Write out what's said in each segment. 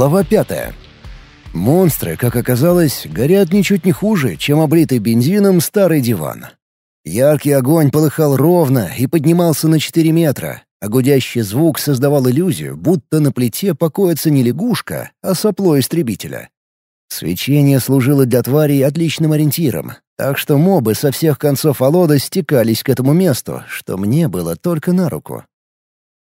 Глава пятая. Монстры, как оказалось, горят ничуть не хуже, чем облитый бензином старый диван. Яркий огонь полыхал ровно и поднимался на 4 метра, а гудящий звук создавал иллюзию, будто на плите покоится не лягушка, а сопло истребителя. Свечение служило для тварей отличным ориентиром, так что мобы со всех концов Алода стекались к этому месту, что мне было только на руку.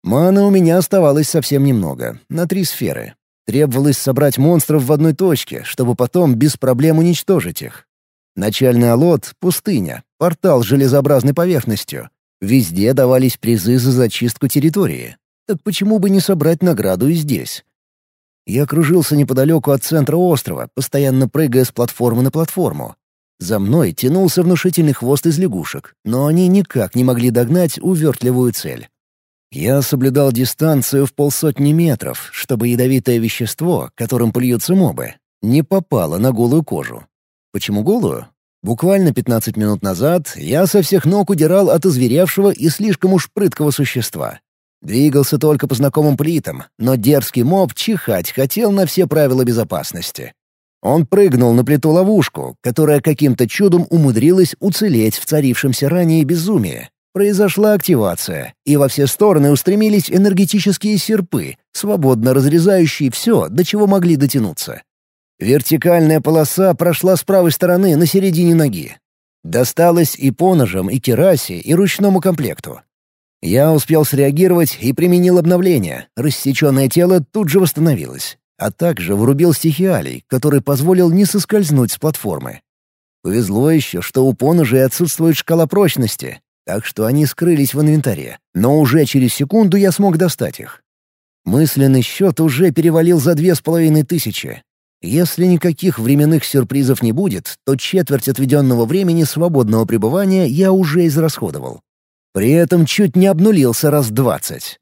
Мана у меня оставалось совсем немного, на три сферы, Требовалось собрать монстров в одной точке, чтобы потом без проблем уничтожить их. Начальный алот — пустыня, портал с железообразной поверхностью. Везде давались призы за зачистку территории. Так почему бы не собрать награду и здесь? Я кружился неподалеку от центра острова, постоянно прыгая с платформы на платформу. За мной тянулся внушительный хвост из лягушек, но они никак не могли догнать увертливую цель. Я соблюдал дистанцию в полсотни метров, чтобы ядовитое вещество, которым плюются мобы, не попало на голую кожу. Почему голую? Буквально 15 минут назад я со всех ног удирал от озверевшего и слишком уж прыткого существа. Двигался только по знакомым плитам, но дерзкий моб чихать хотел на все правила безопасности. Он прыгнул на плиту-ловушку, которая каким-то чудом умудрилась уцелеть в царившемся ранее безумии, Произошла активация, и во все стороны устремились энергетические серпы, свободно разрезающие все, до чего могли дотянуться. Вертикальная полоса прошла с правой стороны на середине ноги. Досталось и поножам, и керасе, и ручному комплекту. Я успел среагировать и применил обновление. Рассеченное тело тут же восстановилось. А также врубил стихиалий, который позволил не соскользнуть с платформы. Повезло еще, что у поножей отсутствует шкала прочности, так что они скрылись в инвентаре, но уже через секунду я смог достать их. Мысленный счет уже перевалил за две с половиной тысячи. Если никаких временных сюрпризов не будет, то четверть отведенного времени свободного пребывания я уже израсходовал. При этом чуть не обнулился раз двадцать.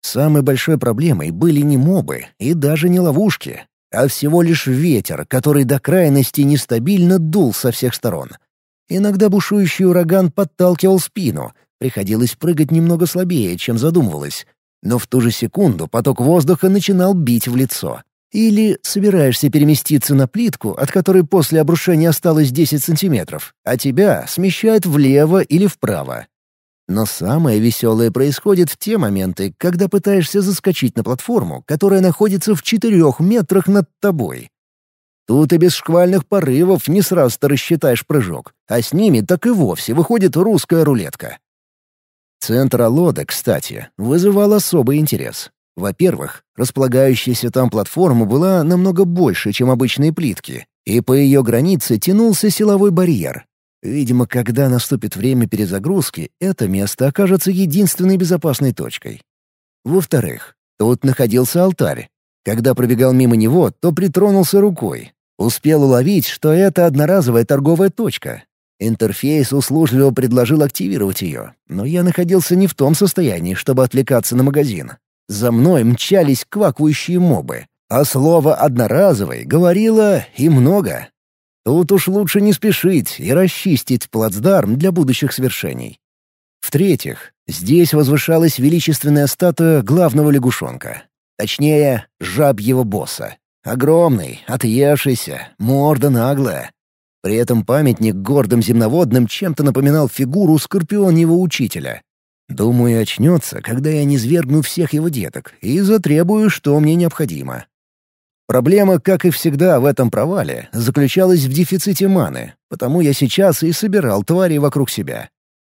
Самой большой проблемой были не мобы и даже не ловушки, а всего лишь ветер, который до крайности нестабильно дул со всех сторон — Иногда бушующий ураган подталкивал спину, приходилось прыгать немного слабее, чем задумывалось. Но в ту же секунду поток воздуха начинал бить в лицо. Или собираешься переместиться на плитку, от которой после обрушения осталось 10 сантиметров, а тебя смещают влево или вправо. Но самое веселое происходит в те моменты, когда пытаешься заскочить на платформу, которая находится в четырех метрах над тобой. Тут и без шквальных порывов не сразу-то рассчитаешь прыжок, а с ними так и вовсе выходит русская рулетка. Центр Алода, кстати, вызывал особый интерес. Во-первых, располагающаяся там платформа была намного больше, чем обычные плитки, и по ее границе тянулся силовой барьер. Видимо, когда наступит время перезагрузки, это место окажется единственной безопасной точкой. Во-вторых, тут находился алтарь. Когда пробегал мимо него, то притронулся рукой, Успел уловить, что это одноразовая торговая точка. Интерфейс услужливо предложил активировать ее, но я находился не в том состоянии, чтобы отвлекаться на магазин. За мной мчались квакающие мобы, а слово «одноразовый» говорило и много. Тут уж лучше не спешить и расчистить плацдарм для будущих свершений. В-третьих, здесь возвышалась величественная статуя главного лягушонка. Точнее, жабьего босса. Огромный, отъевшийся, морда наглая. При этом памятник гордым земноводным чем-то напоминал фигуру скорпионьего учителя. Думаю, очнется, когда я не свергну всех его деток и затребую, что мне необходимо. Проблема, как и всегда в этом провале, заключалась в дефиците маны, потому я сейчас и собирал твари вокруг себя.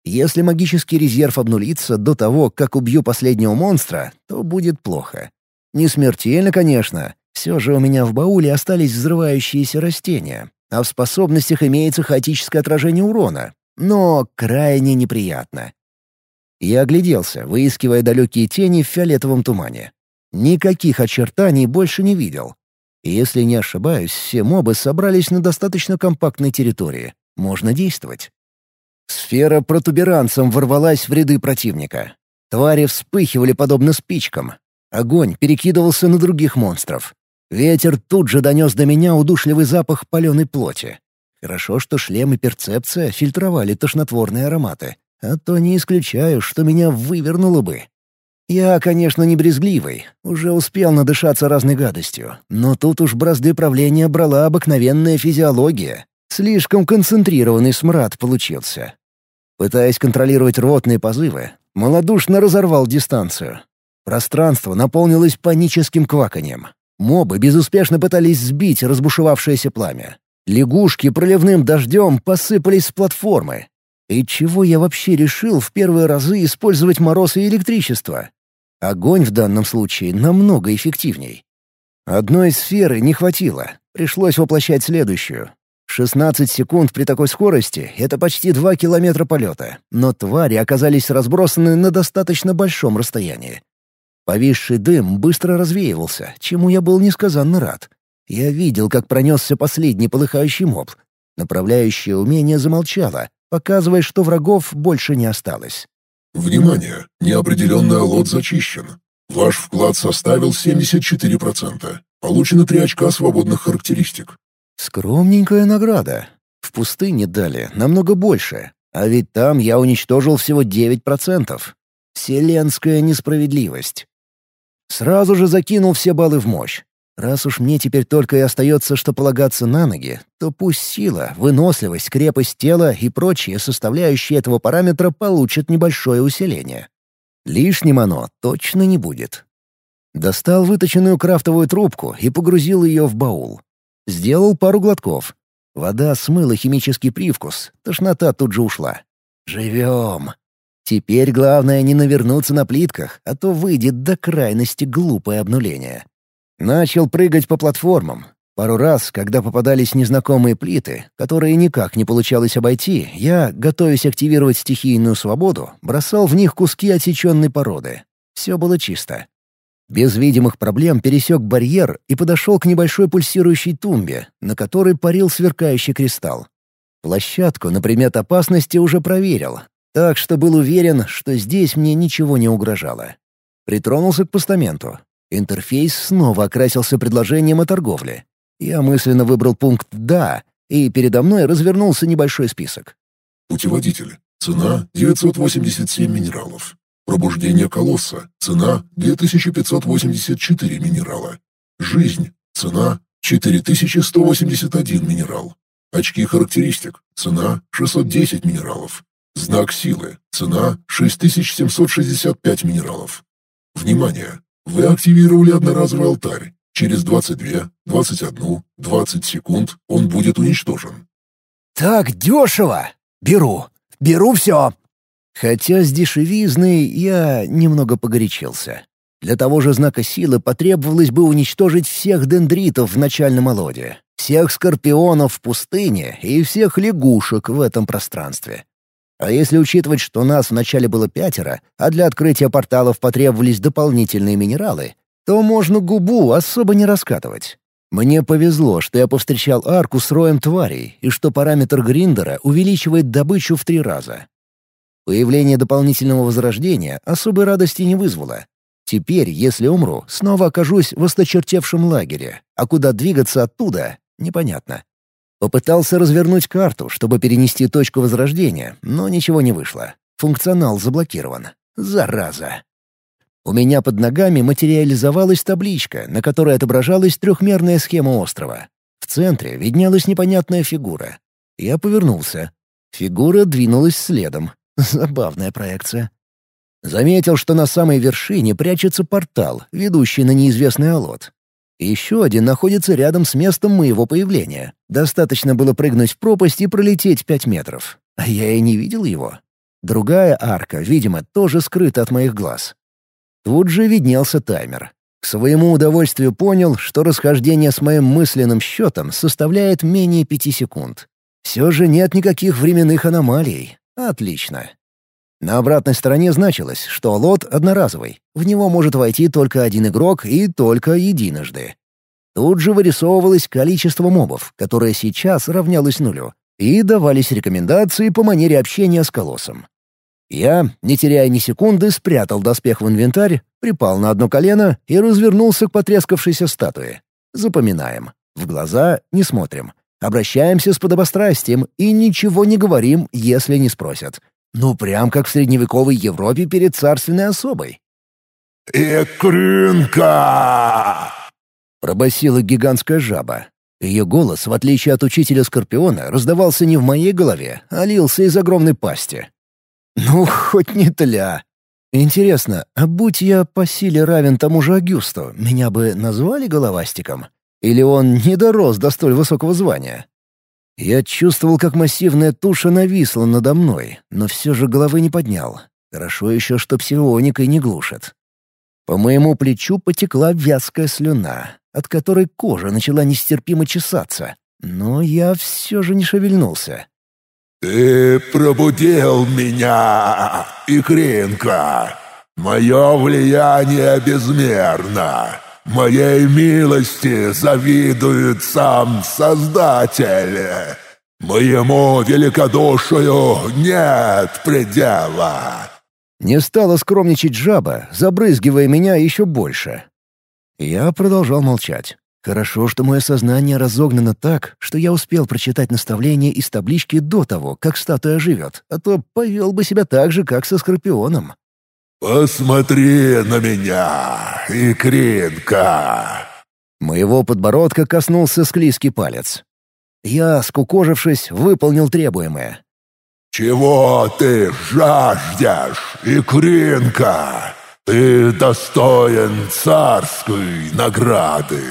Если магический резерв обнулится до того, как убью последнего монстра, то будет плохо. Не смертельно, конечно, все же у меня в бауле остались взрывающиеся растения, а в способностях имеется хаотическое отражение урона, но крайне неприятно. Я огляделся, выискивая далекие тени в фиолетовом тумане. Никаких очертаний больше не видел. если не ошибаюсь, все мобы собрались на достаточно компактной территории. Можно действовать. Сфера протуберанцем ворвалась в ряды противника. Твари вспыхивали подобно спичкам. Огонь перекидывался на других монстров. Ветер тут же донес до меня удушливый запах паленой плоти. Хорошо, что шлем и перцепция фильтровали тошнотворные ароматы, а то не исключаю, что меня вывернуло бы. Я, конечно, не брезгливый, уже успел надышаться разной гадостью, но тут уж бразды правления брала обыкновенная физиология. Слишком концентрированный смрад получился. Пытаясь контролировать ротные позывы, малодушно разорвал дистанцию. Пространство наполнилось паническим кваканьем. Мобы безуспешно пытались сбить разбушевавшееся пламя. Лягушки проливным дождем посыпались с платформы. И чего я вообще решил в первые разы использовать мороз и электричество? Огонь в данном случае намного эффективней. Одной сферы не хватило, пришлось воплощать следующую. 16 секунд при такой скорости — это почти 2 километра полета, но твари оказались разбросаны на достаточно большом расстоянии. Повисший дым быстро развеивался, чему я был несказанно рад. Я видел, как пронесся последний полыхающий моб. Направляющее умение замолчало, показывая, что врагов больше не осталось. «Внимание! Неопределенный лот зачищен. Ваш вклад составил 74%. Получено 3 очка свободных характеристик». Скромненькая награда. В пустыне дали намного больше, а ведь там я уничтожил всего 9%. Вселенская несправедливость. Сразу же закинул все баллы в мощь. Раз уж мне теперь только и остается, что полагаться на ноги, то пусть сила, выносливость, крепость тела и прочие составляющие этого параметра получат небольшое усиление. Лишним оно точно не будет. Достал выточенную крафтовую трубку и погрузил ее в баул. Сделал пару глотков. Вода смыла химический привкус, тошнота тут же ушла. «Живем!» Теперь главное не навернуться на плитках, а то выйдет до крайности глупое обнуление. Начал прыгать по платформам. Пару раз, когда попадались незнакомые плиты, которые никак не получалось обойти, я, готовясь активировать стихийную свободу, бросал в них куски отсеченной породы. Все было чисто. Без видимых проблем пересек барьер и подошел к небольшой пульсирующей тумбе, на которой парил сверкающий кристалл. Площадку на предмет опасности уже проверил, так что был уверен, что здесь мне ничего не угрожало. Притронулся к постаменту, Интерфейс снова окрасился предложением о торговле. Я мысленно выбрал пункт «Да», и передо мной развернулся небольшой список. Путеводитель. Цена — 987 минералов. Пробуждение колосса. Цена — 2584 минерала. Жизнь. Цена — 4181 минерал. Очки характеристик. Цена — 610 минералов. Знак силы. Цена — 6765 минералов. Внимание! Вы активировали одноразовый алтарь. Через 22, 21, 20 секунд он будет уничтожен. «Так дешево! Беру! Беру все!» Хотя с дешевизной я немного погорячился. Для того же знака силы потребовалось бы уничтожить всех дендритов в начальном олоде, всех скорпионов в пустыне и всех лягушек в этом пространстве. А если учитывать, что нас вначале было пятеро, а для открытия порталов потребовались дополнительные минералы, то можно губу особо не раскатывать. Мне повезло, что я повстречал арку с роем тварей, и что параметр Гриндера увеличивает добычу в три раза. Появление дополнительного возрождения особой радости не вызвало. Теперь, если умру, снова окажусь в осточертевшем лагере, а куда двигаться оттуда — непонятно. Попытался развернуть карту, чтобы перенести точку возрождения, но ничего не вышло. Функционал заблокирован. Зараза. У меня под ногами материализовалась табличка, на которой отображалась трехмерная схема острова. В центре виднелась непонятная фигура. Я повернулся. Фигура двинулась следом. Забавная проекция. Заметил, что на самой вершине прячется портал, ведущий на неизвестный алот. Еще один находится рядом с местом моего появления. Достаточно было прыгнуть в пропасть и пролететь пять метров. А я и не видел его. Другая арка, видимо, тоже скрыта от моих глаз. Тут же виднелся таймер. К своему удовольствию понял, что расхождение с моим мысленным счетом составляет менее пяти секунд. Все же нет никаких временных аномалий. Отлично. На обратной стороне значилось, что лот одноразовый. В него может войти только один игрок и только единожды. Тут же вырисовывалось количество мобов, которое сейчас равнялось нулю, и давались рекомендации по манере общения с колоссом. Я, не теряя ни секунды, спрятал доспех в инвентарь, припал на одно колено и развернулся к потрескавшейся статуе. Запоминаем. В глаза не смотрим. Обращаемся с подобострастием и ничего не говорим, если не спросят. Ну, прям как в средневековой Европе перед царственной особой. «Икринка!» Пробасила гигантская жаба. Ее голос, в отличие от учителя Скорпиона, раздавался не в моей голове, а лился из огромной пасти. «Ну, хоть не тля!» Интересно, а будь я по силе равен тому же Агюсту, меня бы назвали головастиком? Или он не дорос до столь высокого звания? Я чувствовал, как массивная туша нависла надо мной, но все же головы не поднял. Хорошо еще, что псионикой не глушит. По моему плечу потекла вязкая слюна, от которой кожа начала нестерпимо чесаться. Но я все же не шевельнулся. «Ты пробудил меня, Икринка! Мое влияние безмерно! Моей милости завидует сам Создатель! Моему великодушию нет предела!» Не стала скромничать жаба, забрызгивая меня еще больше. Я продолжал молчать. Хорошо, что мое сознание разогнано так, что я успел прочитать наставление из таблички до того, как статуя живет, а то повел бы себя так же, как со Скорпионом. «Посмотри на меня, икринка!» Моего подбородка коснулся склизкий палец. Я, скукожившись, выполнил требуемое. «Чего ты жаждешь, икринка? Ты достоин царской награды!»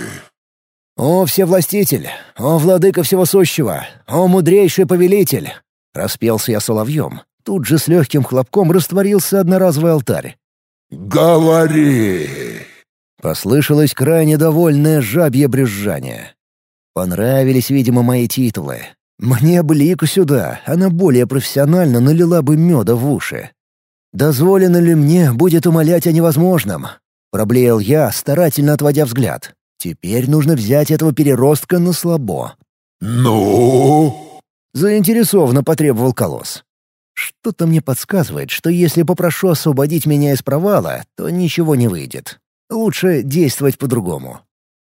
«О, всевластитель! О, владыка всего сущего! О, мудрейший повелитель!» Распелся я соловьем. Тут же с легким хлопком растворился одноразовый алтарь. «Говори!» Послышалось крайне довольное жабье брюзжание. Понравились, видимо, мои титулы. Мне бы лику сюда, она более профессионально налила бы меда в уши. Дозволено ли мне будет умолять о невозможном? Проблеял я, старательно отводя взгляд. Теперь нужно взять этого переростка на слабо. «Ну?» — заинтересованно потребовал колосс. Что-то мне подсказывает, что если попрошу освободить меня из провала, то ничего не выйдет. Лучше действовать по-другому.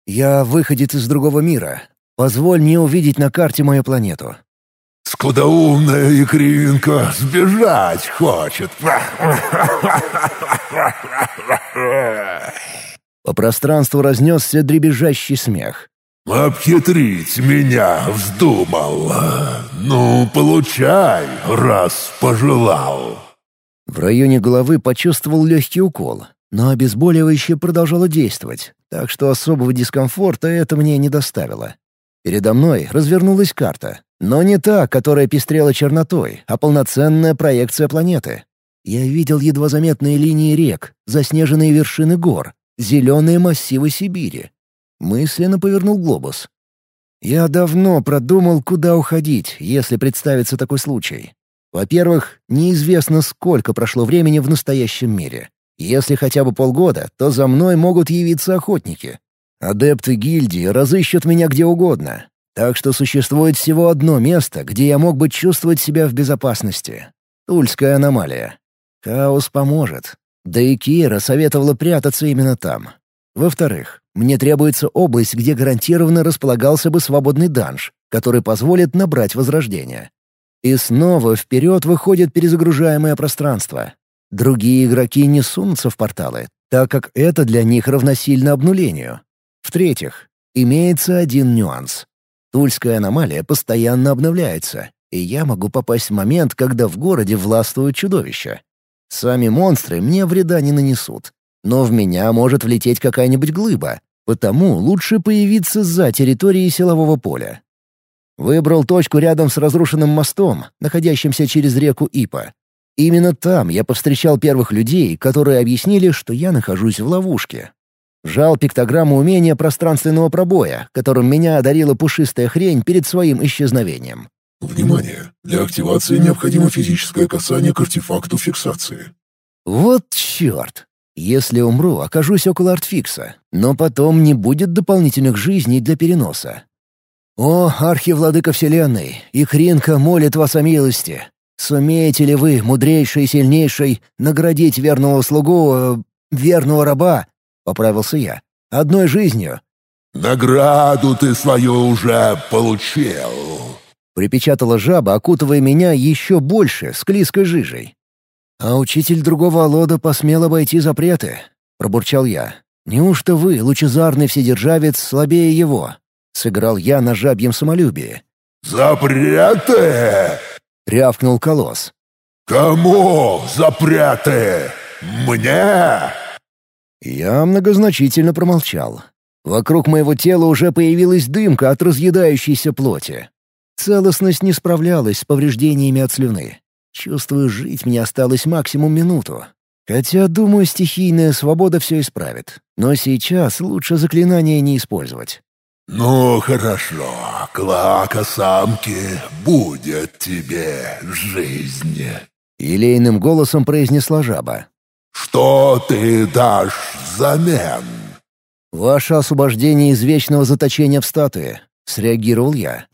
Я выходит из другого мира. Позволь мне увидеть на карте мою планету. «Скудоумная икринка сбежать хочет!» По пространству разнесся дребезжащий смех. «Обхитрить меня вздумал. Ну, получай, раз пожелал». В районе головы почувствовал легкий укол, но обезболивающее продолжало действовать, так что особого дискомфорта это мне не доставило. Передо мной развернулась карта, но не та, которая пестрела чернотой, а полноценная проекция планеты. Я видел едва заметные линии рек, заснеженные вершины гор, зеленые массивы Сибири. Мысленно повернул глобус. Я давно продумал, куда уходить, если представится такой случай. Во-первых, неизвестно, сколько прошло времени в настоящем мире. Если хотя бы полгода, то за мной могут явиться охотники. Адепты гильдии разыщут меня где угодно. Так что существует всего одно место, где я мог бы чувствовать себя в безопасности. Тульская аномалия. Хаос поможет. Да и Кира советовала прятаться именно там. Во-вторых, мне требуется область, где гарантированно располагался бы свободный данж, который позволит набрать возрождение. И снова вперед выходит перезагружаемое пространство. Другие игроки не сунутся в порталы, так как это для них равносильно обнулению. В-третьих, имеется один нюанс. Тульская аномалия постоянно обновляется, и я могу попасть в момент, когда в городе властвуют чудовища. Сами монстры мне вреда не нанесут, но в меня может влететь какая-нибудь глыба, потому лучше появиться за территорией силового поля. Выбрал точку рядом с разрушенным мостом, находящимся через реку Ипа. Именно там я повстречал первых людей, которые объяснили, что я нахожусь в ловушке. Жал пиктограмму умения пространственного пробоя, которым меня одарила пушистая хрень перед своим исчезновением. Внимание! Для активации необходимо физическое касание к артефакту фиксации. Вот черт! Если умру, окажусь около артфикса, но потом не будет дополнительных жизней для переноса. О, архивладыка Вселенной, и Хринка молит вас о милости. Сумеете ли вы, мудрейший и сильнейший, наградить верного слугу, э, верного раба, — поправился я, — одной жизнью? «Награду ты свою уже получил», Припечатала жаба, окутывая меня еще больше, склизкой жижей. А учитель другого Алода посмел обойти запреты. пробурчал я. «Неужто вы, лучезарный вседержавец, слабее его?» Сыграл я на жабьем самолюбии. «Запреты!» — рявкнул колосс. «Кому запреты? Мне?» Я многозначительно промолчал. Вокруг моего тела уже появилась дымка от разъедающейся плоти. Целостность не справлялась с повреждениями от слюны. Чувствую, жить мне осталось максимум минуту. Хотя, думаю, стихийная свобода все исправит. Но сейчас лучше заклинания не использовать. «Ну, хорошо, клака самки, будет тебе жизнь», — елейным голосом произнесла жаба. «Что ты дашь взамен?» «Ваше освобождение из вечного заточения в статуе», — среагировал я.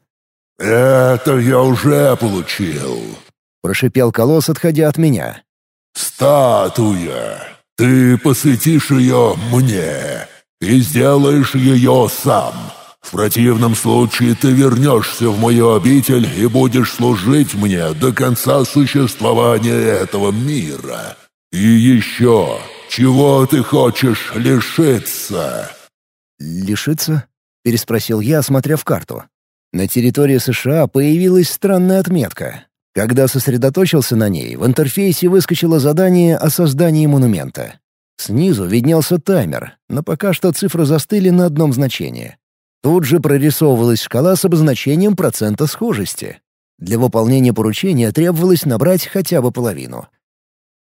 «Это я уже получил», — прошипел колосс, отходя от меня. «Статуя! Ты посвятишь ее мне и сделаешь ее сам. В противном случае ты вернешься в мою обитель и будешь служить мне до конца существования этого мира. И еще, чего ты хочешь лишиться?» «Лишиться?» — переспросил я, смотря в карту. На территории США появилась странная отметка. Когда сосредоточился на ней, в интерфейсе выскочило задание о создании монумента. Снизу виднелся таймер, но пока что цифры застыли на одном значении. Тут же прорисовывалась шкала с обозначением процента схожести. Для выполнения поручения требовалось набрать хотя бы половину.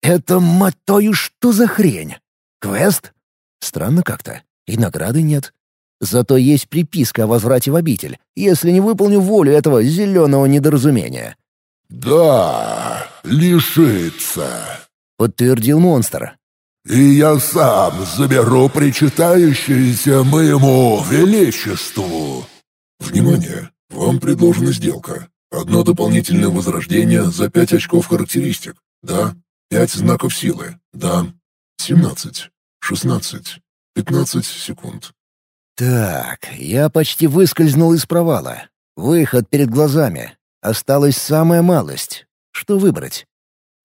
«Это, мать твою, что за хрень? Квест? Странно как-то. И награды нет. Зато есть приписка о возврате в обитель, если не выполню волю этого зеленого недоразумения. «Да, лишиться», — подтвердил монстр. «И я сам заберу причитающееся моему величеству». «Внимание! Вам предложена сделка. Одно дополнительное возрождение за пять очков характеристик. Да. Пять знаков силы. Да. Семнадцать. Шестнадцать. Пятнадцать секунд. Так, я почти выскользнул из провала. Выход перед глазами. Осталась самая малость. Что выбрать?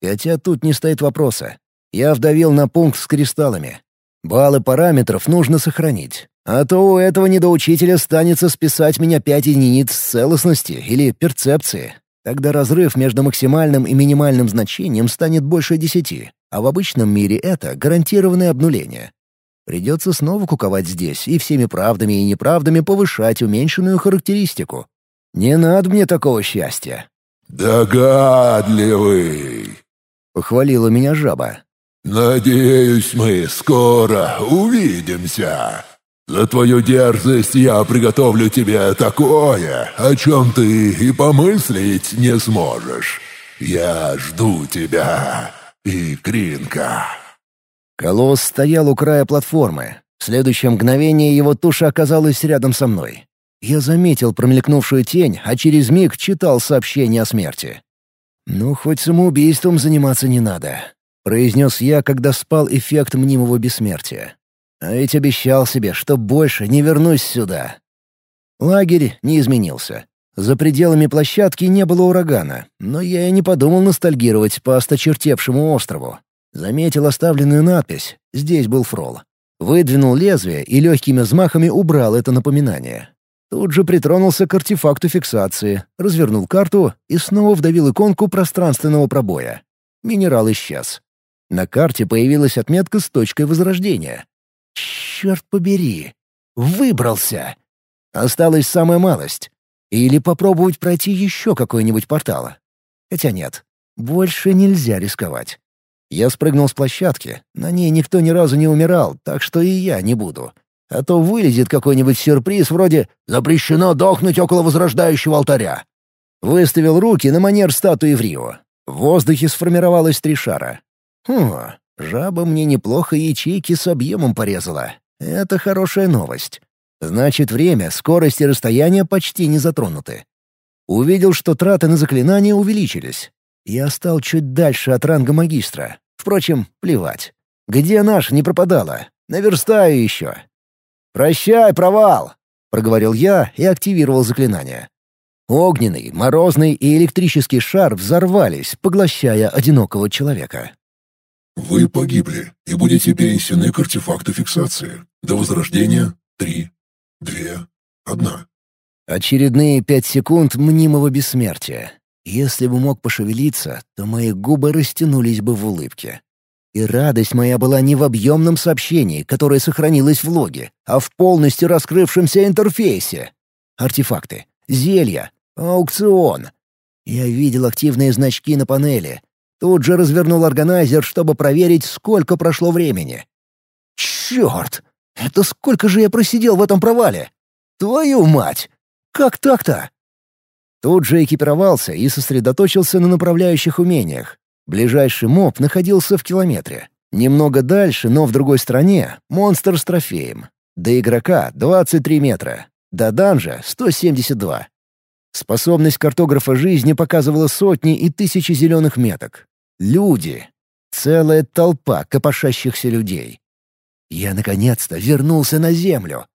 Хотя тут не стоит вопроса. Я вдавил на пункт с кристаллами. Баллы параметров нужно сохранить. А то у этого недоучителя станется списать меня пять единиц целостности или перцепции. Тогда разрыв между максимальным и минимальным значением станет больше десяти, а в обычном мире это гарантированное обнуление. Придется снова куковать здесь и всеми правдами и неправдами повышать уменьшенную характеристику. Не надо мне такого счастья. «Догадливый!» — похвалила меня жаба. «Надеюсь, мы скоро увидимся. За твою дерзость я приготовлю тебе такое, о чем ты и помыслить не сможешь. Я жду тебя, и Кринка». Колосс стоял у края платформы. В следующее мгновение его туша оказалась рядом со мной. Я заметил промелькнувшую тень, а через миг читал сообщение о смерти. «Ну, хоть самоубийством заниматься не надо», — произнес я, когда спал эффект мнимого бессмертия. «А ведь обещал себе, что больше не вернусь сюда». Лагерь не изменился. За пределами площадки не было урагана, но я и не подумал ностальгировать по осточертевшему острову. Заметил оставленную надпись «Здесь был фрол». Выдвинул лезвие и легкими взмахами убрал это напоминание. Тут же притронулся к артефакту фиксации, развернул карту и снова вдавил иконку пространственного пробоя. Минерал исчез. На карте появилась отметка с точкой возрождения. Черт побери! Выбрался! Осталась самая малость. Или попробовать пройти еще какой-нибудь портал. Хотя нет, больше нельзя рисковать. Я спрыгнул с площадки. На ней никто ни разу не умирал, так что и я не буду. А то вылезет какой-нибудь сюрприз вроде «Запрещено дохнуть около возрождающего алтаря». Выставил руки на манер статуи в Рио. В воздухе сформировалось три шара. Хм, жаба мне неплохо ячейки с объемом порезала. Это хорошая новость. Значит, время, скорость и расстояние почти не затронуты. Увидел, что траты на заклинания увеличились. Я стал чуть дальше от ранга магистра. Впрочем, плевать. Где наш не пропадала? Наверстаю еще. «Прощай, провал!» — проговорил я и активировал заклинание. Огненный, морозный и электрический шар взорвались, поглощая одинокого человека. Вы погибли и будете перенесены к артефакту фиксации. До возрождения три, две, одна. Очередные пять секунд мнимого бессмертия. Если бы мог пошевелиться, то мои губы растянулись бы в улыбке. И радость моя была не в объемном сообщении, которое сохранилось в логе, а в полностью раскрывшемся интерфейсе. Артефакты, зелья, аукцион. Я видел активные значки на панели. Тут же развернул органайзер, чтобы проверить, сколько прошло времени. Черт! Это сколько же я просидел в этом провале? Твою мать! Как так-то? Тут же экипировался и сосредоточился на направляющих умениях. Ближайший моб находился в километре. Немного дальше, но в другой стороне, монстр с трофеем. До игрока — 23 метра. До данжа — 172. Способность картографа жизни показывала сотни и тысячи зеленых меток. Люди. Целая толпа копошащихся людей. Я наконец-то вернулся на Землю.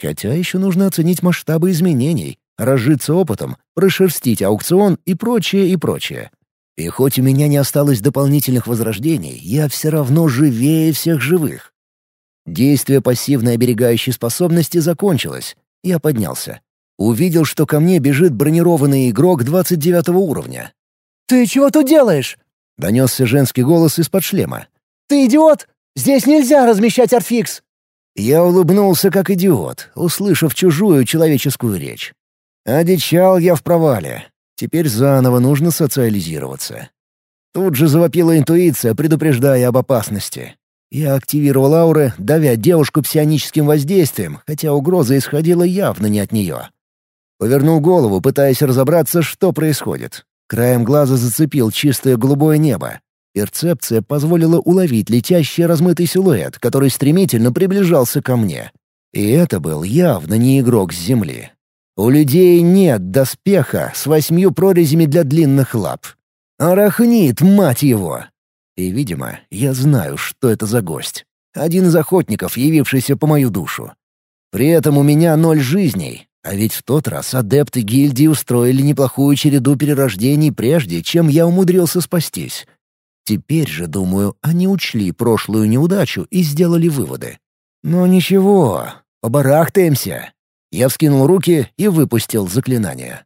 Хотя еще нужно оценить масштабы изменений, разжиться опытом, прошерстить аукцион и прочее, и прочее. И хоть у меня не осталось дополнительных возрождений, я все равно живее всех живых. Действие пассивной оберегающей способности закончилось. Я поднялся. Увидел, что ко мне бежит бронированный игрок 29 уровня. «Ты чего тут делаешь?» — донесся женский голос из-под шлема. «Ты идиот! Здесь нельзя размещать арфикс!» Я улыбнулся как идиот, услышав чужую человеческую речь. Одичал я в провале. Теперь заново нужно социализироваться. Тут же завопила интуиция, предупреждая об опасности. Я активировал ауры, давя девушку псионическим воздействием, хотя угроза исходила явно не от нее. Повернул голову, пытаясь разобраться, что происходит. Краем глаза зацепил чистое голубое небо. Перцепция позволила уловить летящий размытый силуэт, который стремительно приближался ко мне. И это был явно не игрок с земли. У людей нет доспеха с восьмью прорезями для длинных лап. Арахнит, мать его! И, видимо, я знаю, что это за гость. Один из охотников, явившийся по мою душу. При этом у меня ноль жизней, а ведь в тот раз адепты гильдии устроили неплохую череду перерождений прежде, чем я умудрился спастись. Теперь же, думаю, они учли прошлую неудачу и сделали выводы. Но ничего, побарахтаемся. Я вскинул руки и выпустил заклинание.